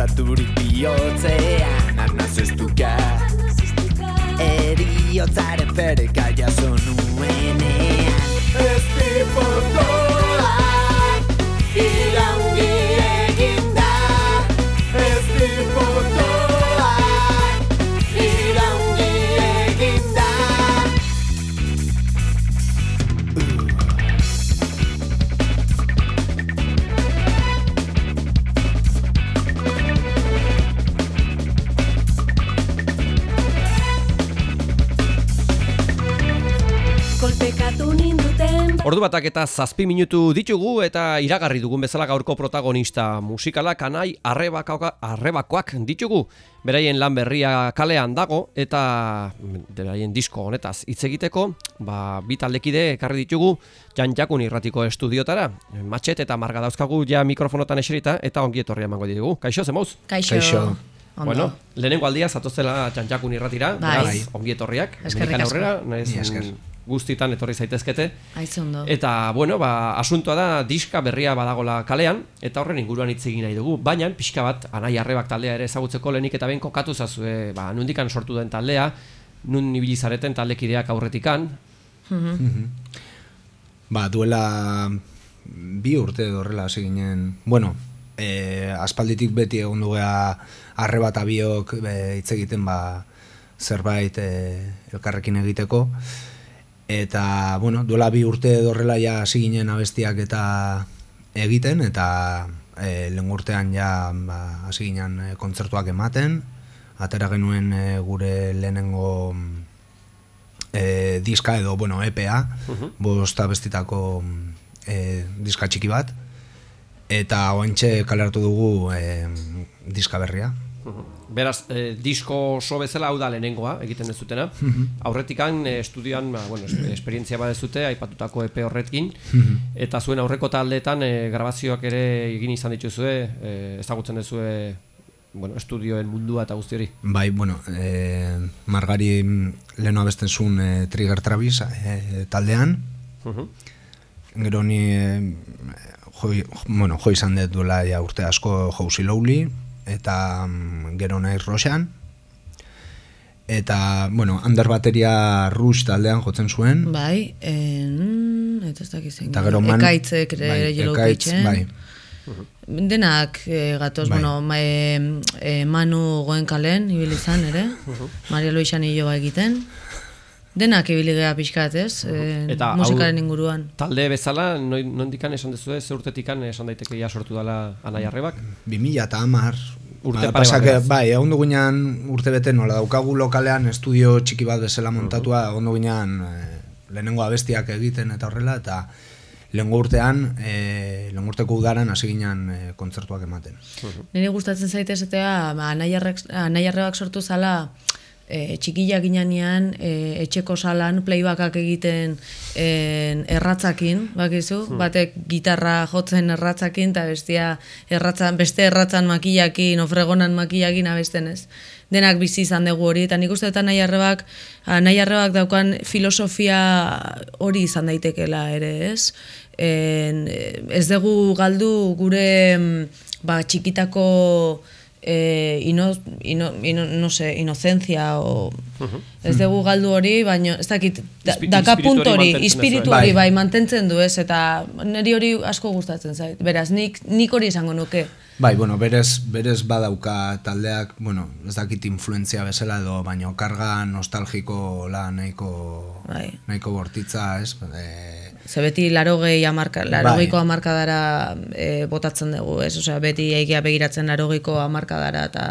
Luzaturik bihotzean Anazestuka Eriotzaren fereka jaso nuenean. Ez dipotoak Ordu batak eta zazpi minutu ditugu eta iragarri dugun bezala gaurko protagonista musikalak anai arrebaka- arrebakoak ditugu. Beraien lan berria kalean dago eta beraien disko honetaz hitz egiteko, ba, bi taldekide ekarri ditugu Jan Jakun irratiko estudiotara. Matxet eta marga dauzkagu ja mikrofonotan eserita eta ongi etorria emango ditugu. Kaixo, zemoz? Kaixo. Kaixo. Ondo. Bueno, lehenengo aldia zatozela Jan Jakun irratira, Bai. ongi etorriak. Eskerrik asko. aurrera, mm, guztitan etorri zaitezkete. Aiz ondo. Eta, bueno, ba, asuntoa da diska berria badagola kalean, eta horren inguruan hitz egin nahi dugu. Baina, pixka bat, anai arrebak taldea ere ezagutzeko lehenik eta behin kokatu zazue, ba, nundikan sortu den taldea, nun ibili zareten taldekideak aurretikan. Ba, duela bi urte edo horrela hasi ginen. Bueno, e, aspalditik beti egon dugea arre bat abiok e, hitz egiten ba, zerbait e, elkarrekin egiteko. Eta, bueno, duela bi urte edo horrela ja hasi ginen abestiak eta egiten, eta e, lehen urtean ja ba, hasi ginen e, kontzertuak ematen, atera genuen e, gure lehenengo e, diska edo, bueno, EPA, bost abestitako e, diska txiki bat, eta oantxe kaleratu dugu e, diska berria. Beraz, eh, disko oso bezala hau da lehenengoa, egiten ez dutena. Aurretikan, eh, estudioan, ba, bueno, es- esperientzia badezute, aipatutako EP horretkin, eta zuen aurreko taldeetan eh, grabazioak ere egin izan dituzue, eh, ezagutzen duzue bueno, estudioen mundua eta guzti hori. Bai, bueno, e, margari leheno abesten zuen e, Trigger Travis e, taldean, Mhm. gero ni e, jo, bueno, jo izan dut duela ja urte asko Housey Lowly, eta mm, gero naiz Roxan, eta, bueno, under bateria Rush taldean jotzen zuen, Bai, en, eta ez dakiz eta gero man, Ekaitzek ere bai, Yellow ekaitz, Cage-en. bai, Denak eh, gatoz, Bai. bueno, ma, eh, Manu goen kalen, ibili izan, ere? Maria Luisan hiloa egiten. Denak ibili geha pixkat, ez? Eh, Eta hau- musikaren inguruan. Talde bezala, nondikan esan dezue, ze urtetikan esan daiteke ja sortu dela anai arrebak? 2000 eta hamar Urte Ba, pare pasak, bat, bai, egon dugunean urte bete nola daukagu lokalean estudio txiki bat bezala montatua, egon dugunean eh, lehenengo abestiak egiten eta horrela, eta lehengo urtean, eh, lehengo urteko udaran hasi ginen eh, kontzertuak ematen. Nire gustatzen zaite esatea, ba, anaiarrek- anaiarrebak sortu zala e, txikila ginean e, etxeko salan playbackak egiten en, erratzakin, bakizu, batek gitarra jotzen erratzakin eta bestia erratzan, beste erratzan makillakin, ofregonan makillakin abesten ez. Denak bizi izan dugu hori, eta nik uste eta anaiarrebak, anaiarrebak daukan filosofia hori izan daitekela ere, ez? En, ez dugu galdu gure mm, ba, txikitako e, ino, ino, ino, no sé, inocencia o ez dugu galdu hori, baina ez dakit da, daka puntu hori duzue. hori Bai. bai mantentzen du ez eta niri hori asko gustatzen zait. Beraz, nik, nik hori izango nuke. Bai, bueno, berez, berez badauka taldeak, bueno, ez dakit influentzia bezala edo, baino karga nostalgiko la nahiko, Bai. nahiko bortitza, ez? E, Ze beti larogei amarka, larogeiko Bai. amarkadara e, botatzen dugu, ez? Osea, beti egia begiratzen larogeiko amarkadara eta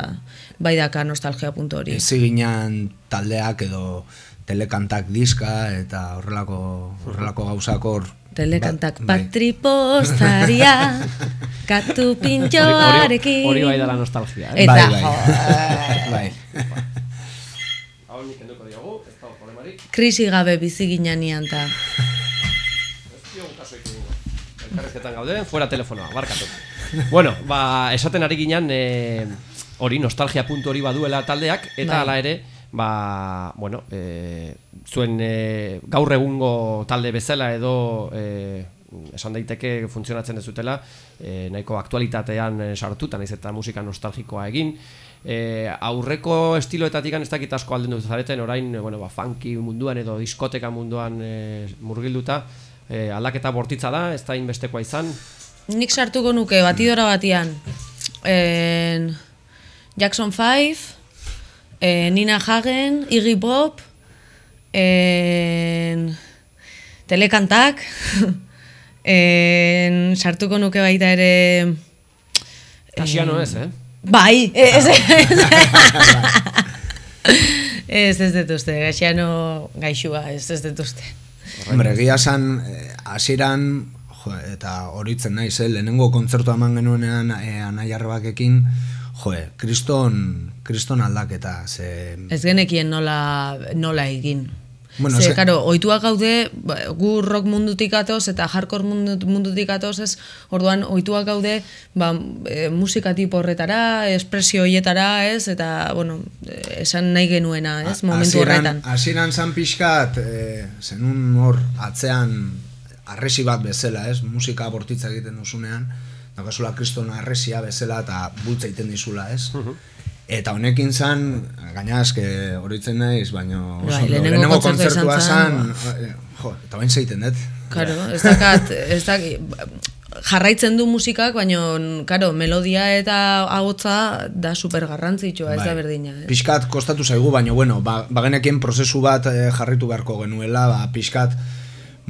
bai daka nostalgia puntu hori. ezi ginen taldeak edo telekantak diska eta horrelako, horrelako gauzak hor. Telekantak Ba- bai. patripostaria, katu pintxoarekin. hori bai dela nostalgia, eh? Eta, Bai, bai. bai. Hau nik enduko diogu, ez problemarik. krisi gabe bizi ginean Ez egingo. Elkarrezketan gaude, fuera telefonoa, barkatu. bueno, ba, esaten ari ginen, e, hori nostalgia puntu hori baduela taldeak, eta Bai. hala ere, ba, bueno, e, zuen e, gaur egungo talde bezala edo e, esan daiteke funtzionatzen dezutela, e, nahiko aktualitatean e, sartuta, naiz eta musika nostalgikoa egin. E, aurreko estiloetatik ez dakit asko alden dut zareten, orain, e, bueno, ba, funky munduan edo diskoteka munduan e, murgilduta, e, aldaketa bortitza da, ez da inbestekoa izan, Nik sartuko nuke batidora batian. En, Jackson 5, eh, Nina Hagen, Iggy Pop, en, telekantak, en, sartuko nuke baita ere... Kasiano ez, eh? Bai, ez, ez, ez dut uste, gaixua, ez, ez dut uste. Hombre, egia esan, eh, hasieran jo, eta horitzen naiz, eh, lehenengo kontzertu eman genuenean eh, anai arrebakekin, jo, eh, kriston, kriston aldaketa, ze... Ez genekien nola, nola egin. Bueno, Ze, karo, oituak gaude, ba, gu rock mundutik atoz eta hardcore mundu, mundutik atoz ez, orduan oituak gaude ba, e, musika tipo horretara, espresio hoietara, ez, eta, bueno, e, esan nahi genuena, ez, momentu Hasieran- horretan. Hasieran zan pixkat, eh, zenun hor atzean arresi bat bezala, ez? Musika bortitza egiten duzunean, dakazula kriston arresia bezala eta bultza egiten dizula, ez? Eta honekin zan, gaina eske horitzen naiz, baino oso Bai, lehenengo kontzertua zan, eh, jo, eta bain zeiten dut. Karo, ez dakat, ez dakit, jarraitzen du musikak, baina, karo, melodia eta ahotsa da super garrantzitsua, ez da Bai. berdina. Ez? Pixkat kostatu zaigu, baina bueno, ba, bagenekien prozesu bat eh, jarritu beharko genuela, ba, pixkat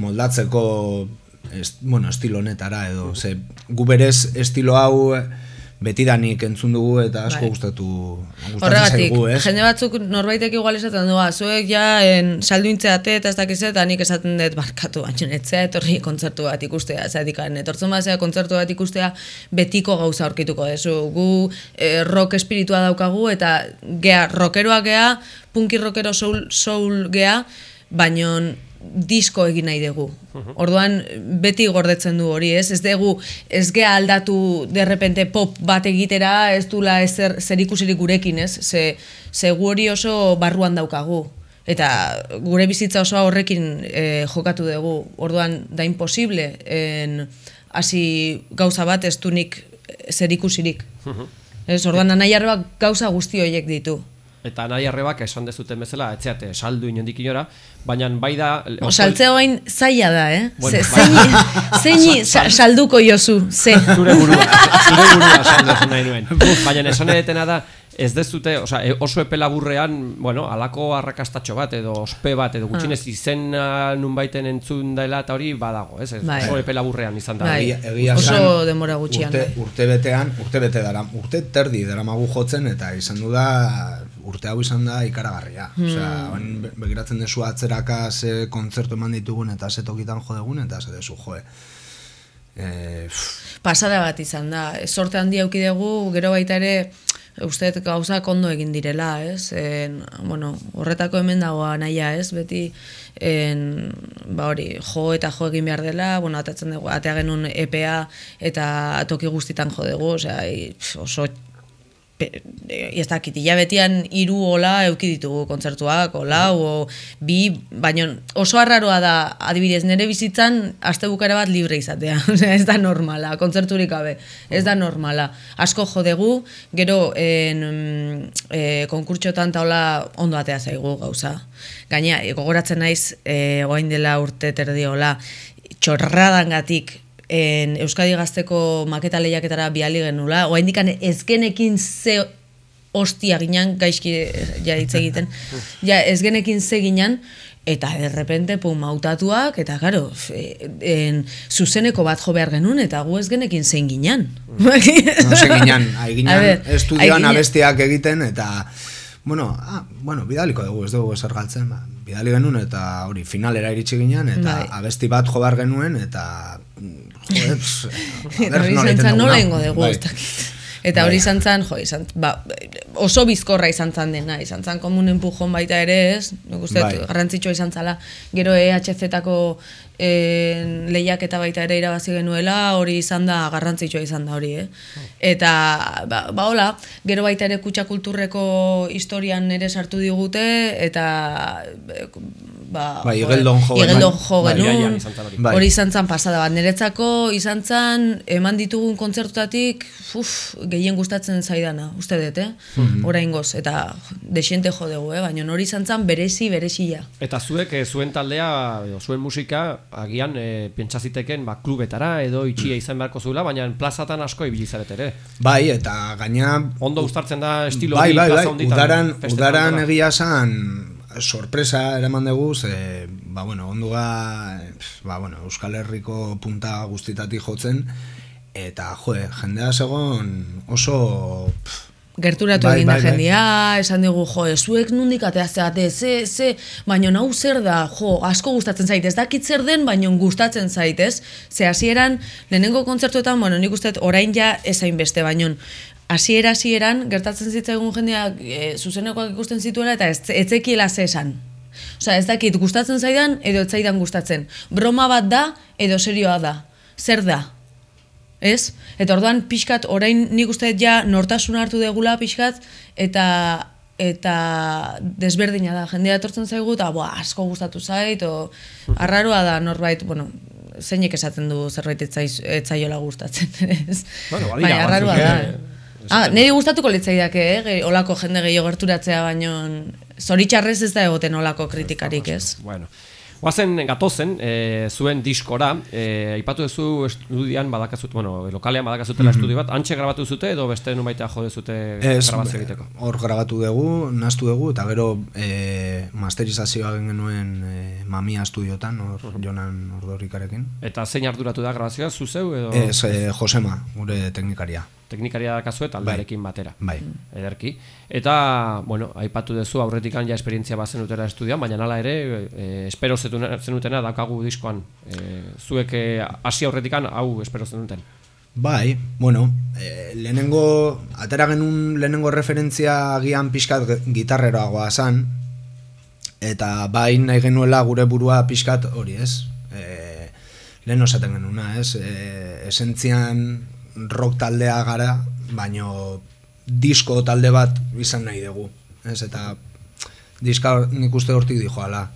moldatzeko est, bueno, estilo honetara edo, ze gu berez estilo hau eh, betidanik entzun dugu eta asko Bai. gustatu gustatzen zaigu, ez? jende batzuk norbaitek igual esaten du, "Ah, zuek ja en, salduintzeate eta ez dakiz eta nik esaten dut barkatu, baina etzea etorri kontzertu bat ikustea, zaitik etortzen bazea kontzertu bat ikustea betiko gauza aurkituko dezu. Gu eh, rock espiritua daukagu eta gea rockeroa gea, punky rockero soul, soul gea, baino disko egin nahi dugu. Orduan beti gordetzen du hori, ez? Ez dugu ez gea aldatu de repente pop bat egitera, ez dula ezer zer ikusirik gurekin, ez? Ze, ze gu hori oso barruan daukagu. Eta gure bizitza osoa horrekin eh, jokatu dugu. Orduan da imposible en hasi gauza bat ez dunik zer ikusirik. Ez, orduan anaiarroak gauza guzti horiek ditu. Eta nahi arrebak esan dezuten bezala, etzeate saldu inondik inora, baina bai da... O, saltzea oain zaila da, eh? Bueno, Ze- bai. zeini, zeini sa- salduko jozu, ze. Zure burua, zure burua saldu esan nahi nuen. Baina esan edetena da, ez dezute, osea, e- oso epe laburrean, bueno, alako arrakastatxo bat, edo ospe bat, edo gutxinez izena nunbaiten entzun dela eta hori badago, ez? ez Bai. Oso epe laburrean izan da. Bai. Egia, Oso esan, denbora gutxian, urte, bai. urte betean, urte bete dara, urte terdi daramagu jotzen eta izan du da urte hau izan da ikaragarria. Hmm. Osea, begiratzen dezu atzeraka ze kontzertu eman ditugun eta ze tokitan jo dugun eta ze dezu joe. Pff, Pasada bat izan da. Sorte handi auki dugu, gero baita ere, uste dut gauzak ondo egin direla, ez? En, bueno, horretako hemen dagoa naia, ez? Beti, en, ba hori, jo eta jo egin behar dela, bueno, atatzen dugu, atea genuen EPA eta toki guztitan jo dugu, osea, oso e, ez dakit, hilabetian hiru hola euki ditugu kontzertuak, hola, o bi, baino oso arraroa da, adibidez, nire bizitzan aste bukara bat libre izatea, ez da normala, kontzerturik gabe, ez da normala. Asko jodegu, gero en, mm, e, konkurtxotan taula ondo atea zaigu gauza. Gaina, e, gogoratzen naiz, e, oain dela urte terdi hola, txorradangatik en Euskadi Gazteko maketa lehiaketara biali genula, oa indikan ez genekin ze ostia ginen, gaizki eh, ja hitz egiten, ja ez genekin ze ginen, eta de repente pum hautatuak eta claro, en zuzeneko bat jo behar genuen eta gu ez genekin zein ginen. no se ginen, hai A ginen ber, estudioan abestiak egiten eta Bueno, ah, bueno, bidaliko dugu, ez dugu ezer galtzen, ba. Bidali genuen eta hori finalera iritsi ginen eta Bai. abesti bat jo behar genuen eta mm, joder, ber, nola ingo dugu, Bai. Eta hori izan zen, jo, izan, ba, oso bizkorra izan zen dena, izan zen komun empujon baita ere ez, nik uste Bai. garrantzitsua izan zala, gero EHZ-tako e, lehiaketa baita ere irabazi genuela, hori izan da, garrantzitsua izan da hori, eh? Eta, ba, ba hola, gero baita ere kutsa kulturreko historian ere sartu digute, eta ba, Bai, Igeldon jo. Igeldon jo Bai, genuen, hori. Bai. izan zen pasada bat. Niretzako izan zen, eman ditugun kontzertutatik, uf, gehien gustatzen zaidana, uste dut, eh? Mhm. Oraingoz, eta desiente jo dugu, eh? Baina hori izan zen berezi, berezia. Eta zuek, eh, zuen taldea, edo zuen musika, agian e, pentsaziteken ba, klubetara edo itxia izan beharko zuela, baina plazatan asko ibili zarete ere. Bai, eta gaina Ondo uztartzen da estilo bai, bai, bai, honditan udaran, udaran egia zan sorpresa eraman dugu, ze, ba, bueno, onduga, ba, bueno, Euskal Herriko punta guztitatik jotzen, eta, jo, jendea segon oso, pff, Gerturatu Bai, egin da bai, bai. jendea, esan dugu, jo, zuek nundik ateazteate, ze, ze, baino hau zer da, jo, asko gustatzen zait, ez dakit zer den, baino gustatzen zait, ez? Ze hasieran lehenengo kontzertuetan, bueno, nik uste orain ja ezain beste, baino hasiera hasieran gertatzen zitzaigun jendeak e, zuzenekoak ikusten zituela eta ez, ez zekiela ze esan. Osea, ez dakit gustatzen zaidan edo ez zaidan gustatzen. Broma bat da edo serioa da. Zer da? Ez? Eta orduan pixkat orain nik uste ja nortasuna hartu degula pixkat eta eta desberdina da. Jendea etortzen zaigu eta boa, asko gustatu zait o arraroa da norbait, bueno, zeinek esaten du zerbait ez zaiz- ez zaiola gustatzen, ez? Bueno, badira Baina arraroa da. eh, Ah, niri gustatuko litzaidake, eh? olako jende gehiago gerturatzea, baino zoritxarrez ez da egoten olako kritikarik, ez? Bueno, Guazen gatozen, e, zuen diskora, e, aipatu duzu estudian badakazut, bueno, lokalean badakazutela estudio bat, antxe grabatu zute edo beste numaitea jode zute Ez, grabazio egiteko? hor grabatu dugu, nastu dugu, eta gero e, masterizazioa genuen e, mamia estudiotan, hor Jonan Ordorikarekin. Eta zein arduratu da grabazioa, zu zeu edo Ez, e, Josema, gure teknikaria. Teknikaria dakazu eta aldarekin batera? Bai. Ederki. Eta, bueno, aipatu duzu aurretikan ja esperientzia bazen utera estudioan, baina nala ere, e, espero zenutena daukagu diskoan. E, zuek e, hasi aurretikan hau espero zenuten. Bai, bueno, e, lehenengo, atera genuen lehenengo referentzia agian pixkat gitarreroagoa zan, eta bai nahi genuela gure burua pixkat hori ez, e, lehen osaten genuena ez, e, esentzian rock taldea gara, baino disko talde bat izan nahi dugu, ez, eta diska nik uste hortik dijo ala,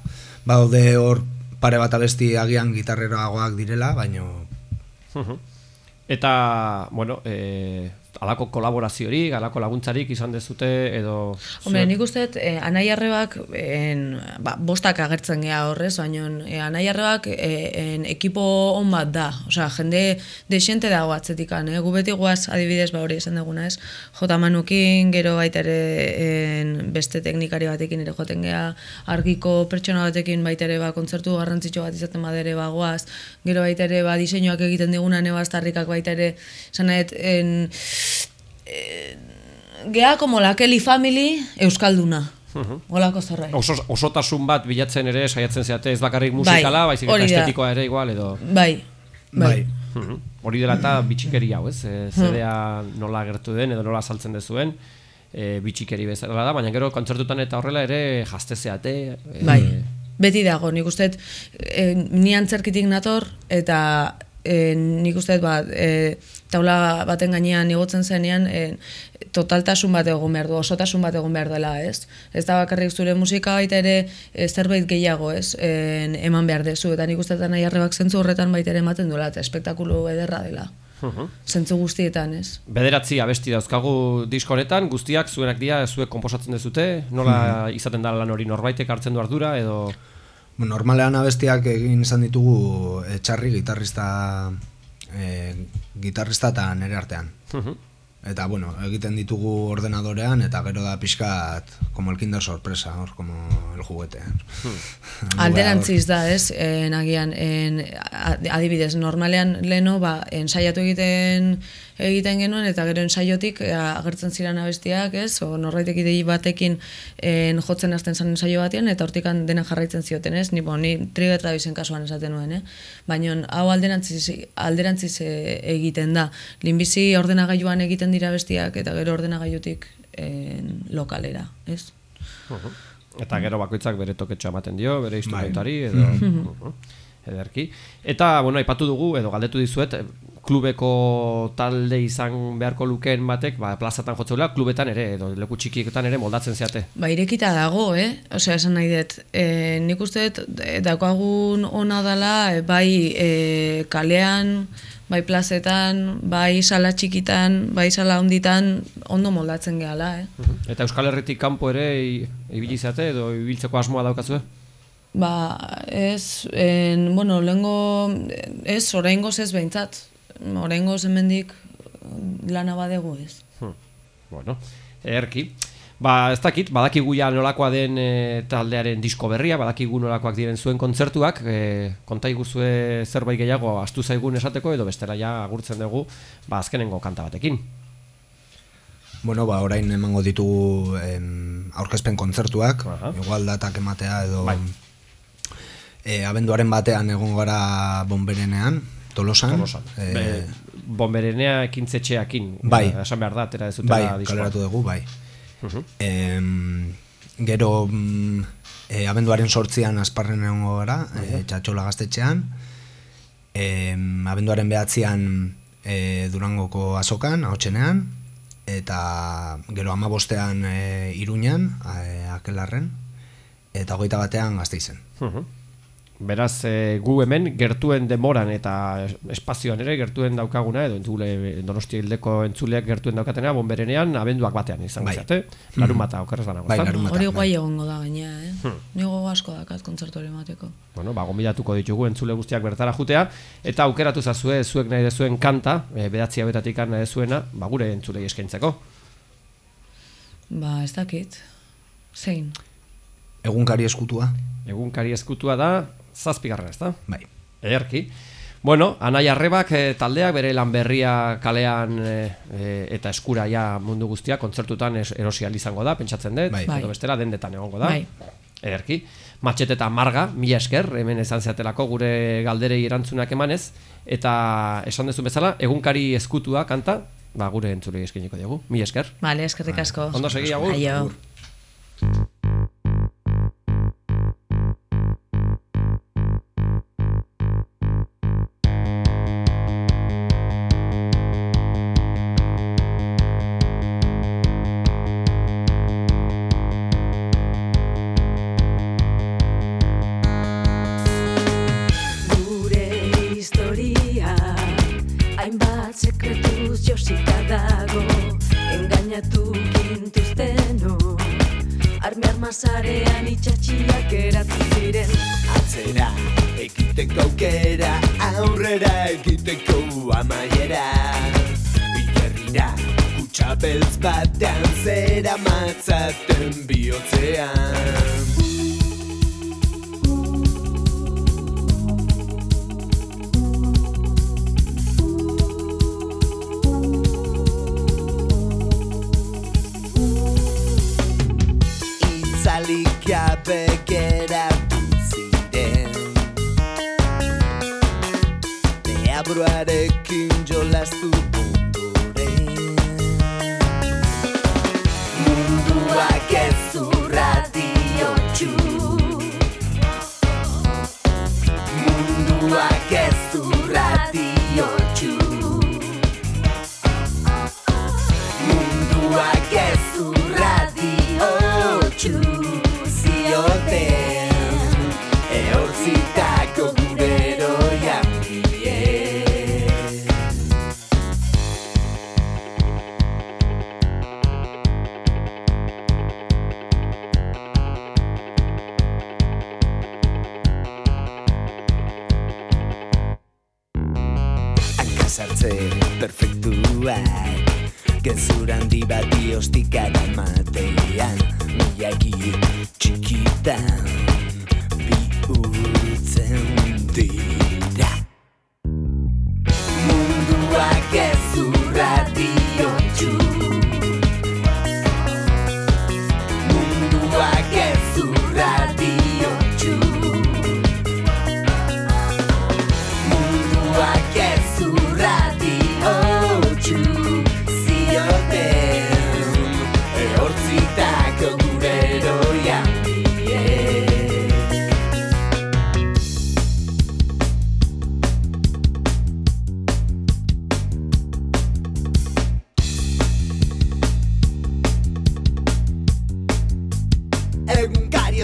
badaude hor pare bat abesti agian gitarreroagoak direla, baino Mhm. Eta, bueno, e, alako kolaboraziorik, alako laguntzarik izan dezute edo... Hombre, zuek- nik uste eh, anai en, ba, bostak agertzen gea horrez, baina eh, anai eh, en, ekipo on bat da. Osea, jende desente dago atzetikan, eh? gu beti guaz adibidez ba hori esan duguna ez. Jota Manukin, gero baita ere en, beste teknikari batekin ere joten gea, argiko pertsona batekin baita ere ba, kontzertu garrantzitsu bat izaten badere bagoaz, gero baita ere ba, diseinuak egiten diguna nebastarrikak baita ere, esan Gea como la Kelly Family euskalduna. Olako zerbait. Oso, osotasun bat bilatzen ere saiatzen zeate ez bakarrik musikala, baizik eta estetikoa ere igual edo... Bai. bai. Mhm. Hori dela eta bitxikeri hau, ez? E, zedea nola gertu den edo nola saltzen dezuen, e, bitxikeri bezala da, baina gero kontzertutan eta horrela ere jazte zeate. E, Bai. Beti dago, nik uste e, ni antzerkitik nator, eta e, nik uste ba, e, taula baten gainean igotzen zenean, e, totaltasun bat egon behar du, osotasun bat egon behar dela, ez? Ez da bakarrik zure musika baita ere e, zerbait gehiago, ez? E, eman behar dezu, eta nik uste dut nahi arrebak zentzu horretan baita ere ematen duela, eta espektakulu ederra dela. Mhm. Zentzu guztietan, ez? Bederatzi abesti dauzkagu disko honetan, guztiak zuenak dira, zuek konposatzen dezute, nola izaten da lan hori norbaitek hartzen du ardura edo... Normalean abestiak egin izan ditugu etxarri gitarrista e, gitarrista eta nere artean. Eta bueno, egiten ditugu ordenadorean eta gero da pixkat como el kinder sorpresa, hor, como el juguete. Alderantziz da, ez? En, agian, en, adibidez, normalean leno, ba, ensaiatu egiten egiten genuen, eta gero ensaiotik eh, agertzen ziren abestiak, ez? O norbaitek idei batekin en, jotzen hasten zen ensaio batean, eta hortikan dena jarraitzen zioten, ez? Ni, bo, ni Trigger Tradition kasuan esaten nuen, eh? Baina hau alderantziz, alderantziz eh, egiten da. Linbizi ordenagailuan egiten dira bestiak, eta gero ordenagailutik en, lokalera, ez? Eta gero bakoitzak bere toketxoa ematen dio, bere instrumentari edo Mhm. ederki. Eta bueno, aipatu dugu edo galdetu dizuet eh, klubeko talde izan beharko lukeen batek, ba, plazatan jotzeula, klubetan ere, edo leku txikietan ere moldatzen zeate. Ba, irekita dago, eh? Osea, esan nahi dut, e, nik uste dut, e, daukagun ona dela, e, bai e, kalean, bai plazetan, bai sala txikitan, bai sala honditan, ondo moldatzen gehala, eh? Eta Euskal Herritik kanpo ere ibili zate edo ibiltzeko asmoa daukazue? Ba, ez, en, bueno, lehengo, ez, oraingoz ez behintzat. Oraingoz hemendik lana badegu ez. Hmm. Bueno, erki. Ba, ez dakit, badakigu ja nolakoa den e, taldearen disko berria, badakigu nolakoak diren zuen kontzertuak, e, konta iguzue zerbait gehiago astu zaigun esateko, edo bestela ja agurtzen dugu, ba, azkenengo kanta batekin. Bueno, ba, orain emango ditugu em, aurkezpen kontzertuak, Aha. igual datak ematea edo Bai. e, abenduaren batean egon gara bonberenean, Tolosan. Tolosan. E, Be, bomberenea ekintzetxeakin. Bai. Esan behar da, atera ez bai, diskoa. kaleratu dugu, bai. Mhm. Em, gero mm, e, abenduaren sortzian asparren egongo gara, e, txatxola gaztetxean. Em, abenduaren behatzean e, Durangoko azokan, ahotsenean, eta gero amabostean e, iruñan, e, akelarren, eta hogeita batean gazteizen. Mhm. Beraz, e, gu hemen gertuen demoran eta es- espazioan ere gertuen daukaguna edo entzule Donostia hildeko entzuleak gertuen daukatena bonberenean abenduak batean izango Bai. zate. Larun bata okerrez banago. Bai, larun Hori bai. guai egongo da gaina, eh? Ni gogo asko dakat kontzertu hori emateko. Bueno, ba, gonbidatuko ditugu entzule guztiak bertara jutea eta aukeratu zazue zuek nahi dezuen kanta, e, bedatzi hauetatik nahi dezuena, ba, gure entzulei eskaintzeko. Ba, ez dakit. Zein? Egunkari eskutua, Egunkari eskutua da, zazpigarren, ezta? bai. Ederki. Bueno, Anai Arrebak e, taldeak bere lan berria kalean e, eta eskura ja mundu guztia kontzertutan es, erosi ahal izango da, pentsatzen dut, Bai. Edo bestela dendetan egongo da. Bai. Ederki. Matxet eta marga, mila esker, hemen esan zeatelako gure galderei erantzunak emanez, eta esan duzu bezala, egunkari eskutua kanta, ba, gure entzulei eskeniko dugu. Mila esker. Bale, eskerrik asko. Ondo segi, agur.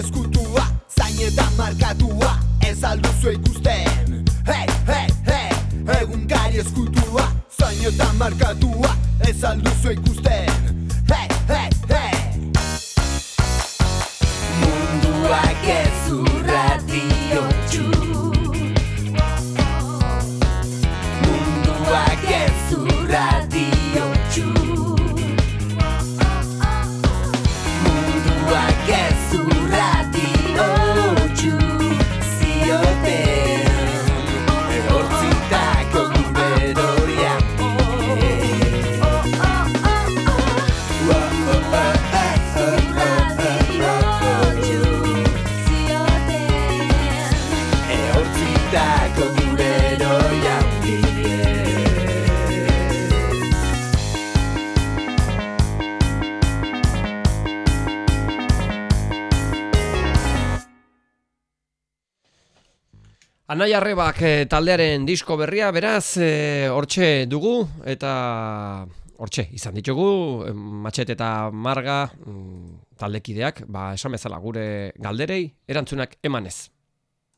eskutua, zaine da markatua, ez alduzu ikusten. Hei, hei, hei, egun gari eskutua, zaine da markatua, ez alduzu ikusten. Anai Arrebak eh, taldearen disko berria, beraz, eh, hortxe dugu, eta hortxe, izan ditugu, eh, matxet eta marga mm, taldekideak, ba, esan bezala gure galderei, erantzunak emanez.